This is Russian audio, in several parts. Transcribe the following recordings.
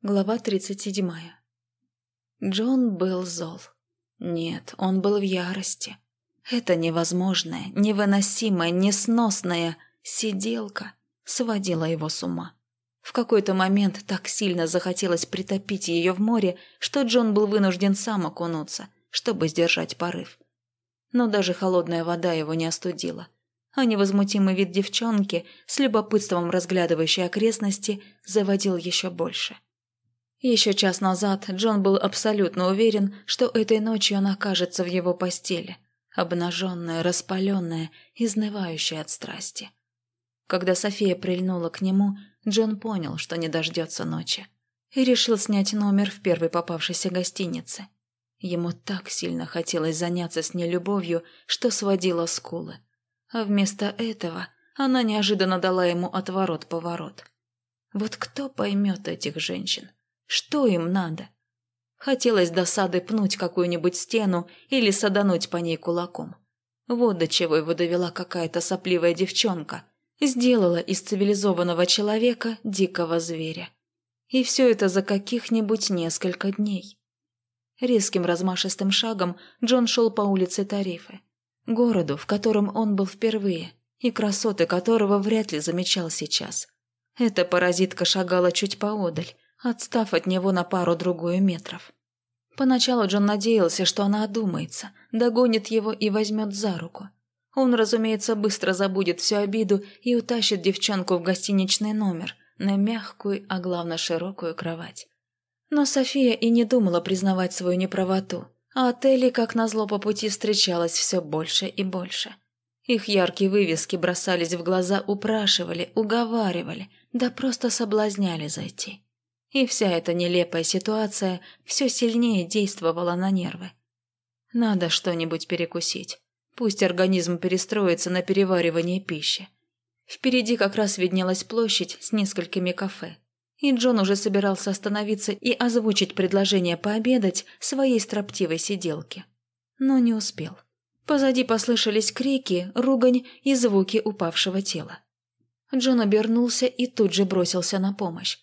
Глава 37. Джон был зол. Нет, он был в ярости. Это невозможная, невыносимая, несносная сиделка сводила его с ума. В какой-то момент так сильно захотелось притопить ее в море, что Джон был вынужден сам окунуться, чтобы сдержать порыв. Но даже холодная вода его не остудила, а невозмутимый вид девчонки, с любопытством разглядывающей окрестности, заводил еще больше. – еще час назад Джон был абсолютно уверен, что этой ночью она окажется в его постели, обнаженная, распаленная, изнывающая от страсти. Когда София прильнула к нему, Джон понял, что не дождется ночи, и решил снять номер в первой попавшейся гостинице. Ему так сильно хотелось заняться с ней любовью, что сводила скулы. А вместо этого она неожиданно дала ему отворот-поворот. Вот кто поймет этих женщин? Что им надо? Хотелось досады пнуть какую-нибудь стену или садануть по ней кулаком. Вот до чего его довела какая-то сопливая девчонка. Сделала из цивилизованного человека дикого зверя. И все это за каких-нибудь несколько дней. Резким размашистым шагом Джон шел по улице Тарифы. Городу, в котором он был впервые, и красоты которого вряд ли замечал сейчас. Эта паразитка шагала чуть поодаль, отстав от него на пару-другую метров. Поначалу Джон надеялся, что она одумается, догонит его и возьмет за руку. Он, разумеется, быстро забудет всю обиду и утащит девчонку в гостиничный номер, на мягкую, а главное широкую кровать. Но София и не думала признавать свою неправоту, а отелей, как назло, по пути встречалось все больше и больше. Их яркие вывески бросались в глаза, упрашивали, уговаривали, да просто соблазняли зайти. И вся эта нелепая ситуация все сильнее действовала на нервы. Надо что-нибудь перекусить. Пусть организм перестроится на переваривание пищи. Впереди как раз виднелась площадь с несколькими кафе. И Джон уже собирался остановиться и озвучить предложение пообедать своей строптивой сиделке. Но не успел. Позади послышались крики, ругань и звуки упавшего тела. Джон обернулся и тут же бросился на помощь.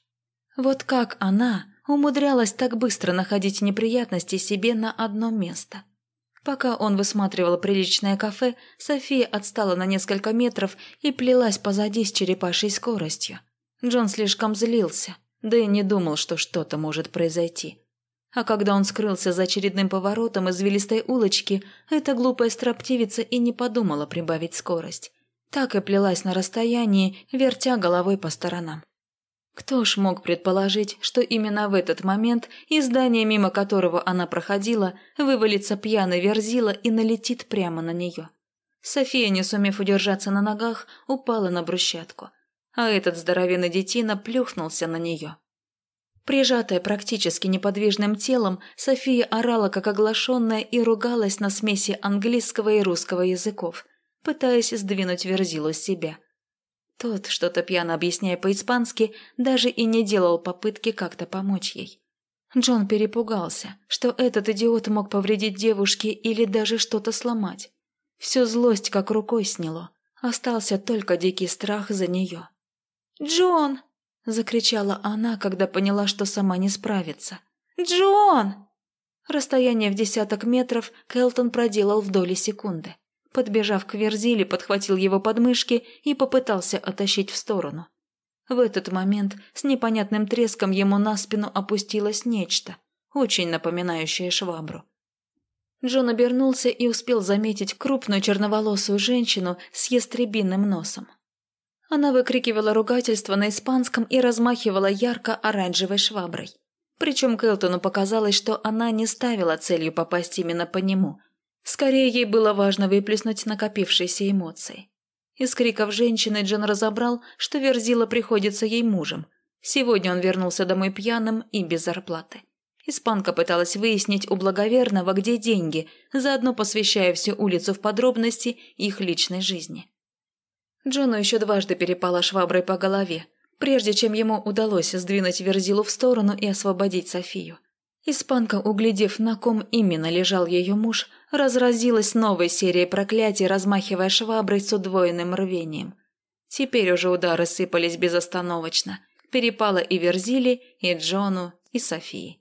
Вот как она умудрялась так быстро находить неприятности себе на одно место. Пока он высматривал приличное кафе, София отстала на несколько метров и плелась позади с черепашей скоростью. Джон слишком злился, да и не думал, что что-то может произойти. А когда он скрылся за очередным поворотом извилистой улочки, эта глупая строптивица и не подумала прибавить скорость. Так и плелась на расстоянии, вертя головой по сторонам. Кто ж мог предположить, что именно в этот момент из здания, мимо которого она проходила, вывалится пьяный верзила и налетит прямо на нее. София, не сумев удержаться на ногах, упала на брусчатку, а этот здоровенный детина плюхнулся на нее. Прижатая практически неподвижным телом, София орала как оглашенная и ругалась на смеси английского и русского языков, пытаясь сдвинуть верзилу с себя – тот, что-то пьяно объясняя по-испански, даже и не делал попытки как-то помочь ей. Джон перепугался, что этот идиот мог повредить девушке или даже что-то сломать. Всю злость как рукой сняло. Остался только дикий страх за нее. «Джон!» – закричала она, когда поняла, что сама не справится. «Джон!» Расстояние в десяток метров Келтон проделал в доли секунды. Подбежав к Верзиле, подхватил его подмышки и попытался оттащить в сторону. В этот момент с непонятным треском ему на спину опустилось нечто, очень напоминающее швабру. Джон обернулся и успел заметить крупную черноволосую женщину с ястребиным носом. Она выкрикивала ругательство на испанском и размахивала ярко-оранжевой шваброй. Причем Кэлтону показалось, что она не ставила целью попасть именно по нему, Скорее, ей было важно выплеснуть накопившиеся эмоции. Из криков женщины Джон разобрал, что Верзила приходится ей мужем. Сегодня он вернулся домой пьяным и без зарплаты. Испанка пыталась выяснить у благоверного, где деньги, заодно посвящая всю улицу в подробности их личной жизни. Джону еще дважды перепала шваброй по голове, прежде чем ему удалось сдвинуть Верзилу в сторону и освободить Софию. Испанка, углядев, на ком именно лежал ее муж, разразилась новой серией проклятий, размахивая шваброй с удвоенным рвением. Теперь уже удары сыпались безостановочно. перепало и Верзили, и Джону, и Софии.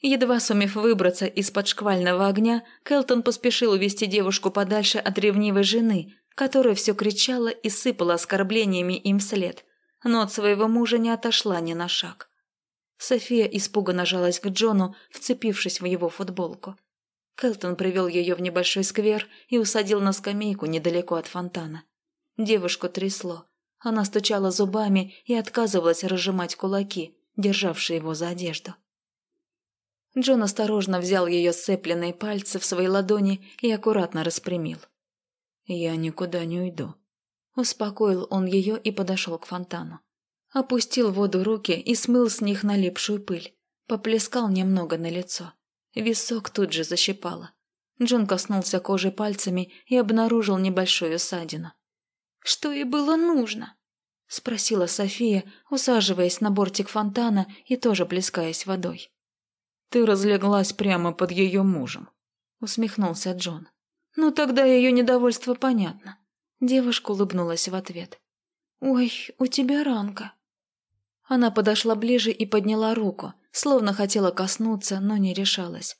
Едва сумев выбраться из-под шквального огня, Келтон поспешил увести девушку подальше от ревнивой жены, которая все кричала и сыпала оскорблениями им вслед, но от своего мужа не отошла ни на шаг. София испуганно жалась к Джону, вцепившись в его футболку. Келтон привел ее в небольшой сквер и усадил на скамейку недалеко от фонтана. Девушку трясло. Она стучала зубами и отказывалась разжимать кулаки, державшие его за одежду. Джон осторожно взял ее сцепленные пальцы в свои ладони и аккуратно распрямил. «Я никуда не уйду». Успокоил он ее и подошел к фонтану. Опустил в воду руки и смыл с них налипшую пыль. Поплескал немного на лицо. Висок тут же защипало. Джон коснулся кожи пальцами и обнаружил небольшую ссадину. «Что ей было нужно?» – спросила София, усаживаясь на бортик фонтана и тоже плескаясь водой. «Ты разлеглась прямо под ее мужем», – усмехнулся Джон. «Ну тогда ее недовольство понятно». Девушка улыбнулась в ответ. «Ой, у тебя ранка». Она подошла ближе и подняла руку, словно хотела коснуться, но не решалась.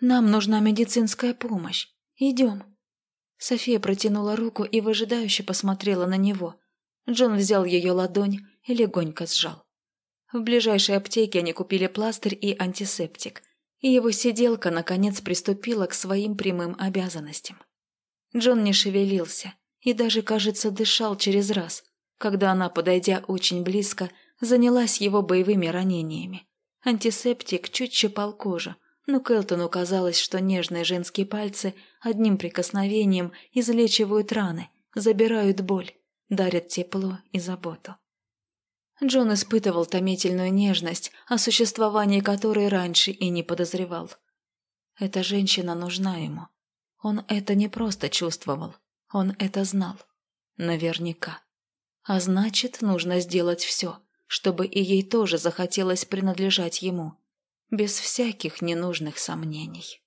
«Нам нужна медицинская помощь. Идем». София протянула руку и выжидающе посмотрела на него. Джон взял ее ладонь и легонько сжал. В ближайшей аптеке они купили пластырь и антисептик, и его сиделка наконец приступила к своим прямым обязанностям. Джон не шевелился и даже, кажется, дышал через раз, когда она, подойдя очень близко, занялась его боевыми ранениями. Антисептик чуть щипал кожу, но Келтону казалось, что нежные женские пальцы одним прикосновением излечивают раны, забирают боль, дарят тепло и заботу. Джон испытывал томительную нежность, о существовании которой раньше и не подозревал. Эта женщина нужна ему. Он это не просто чувствовал, он это знал. Наверняка. А значит, нужно сделать все, чтобы и ей тоже захотелось принадлежать ему, без всяких ненужных сомнений.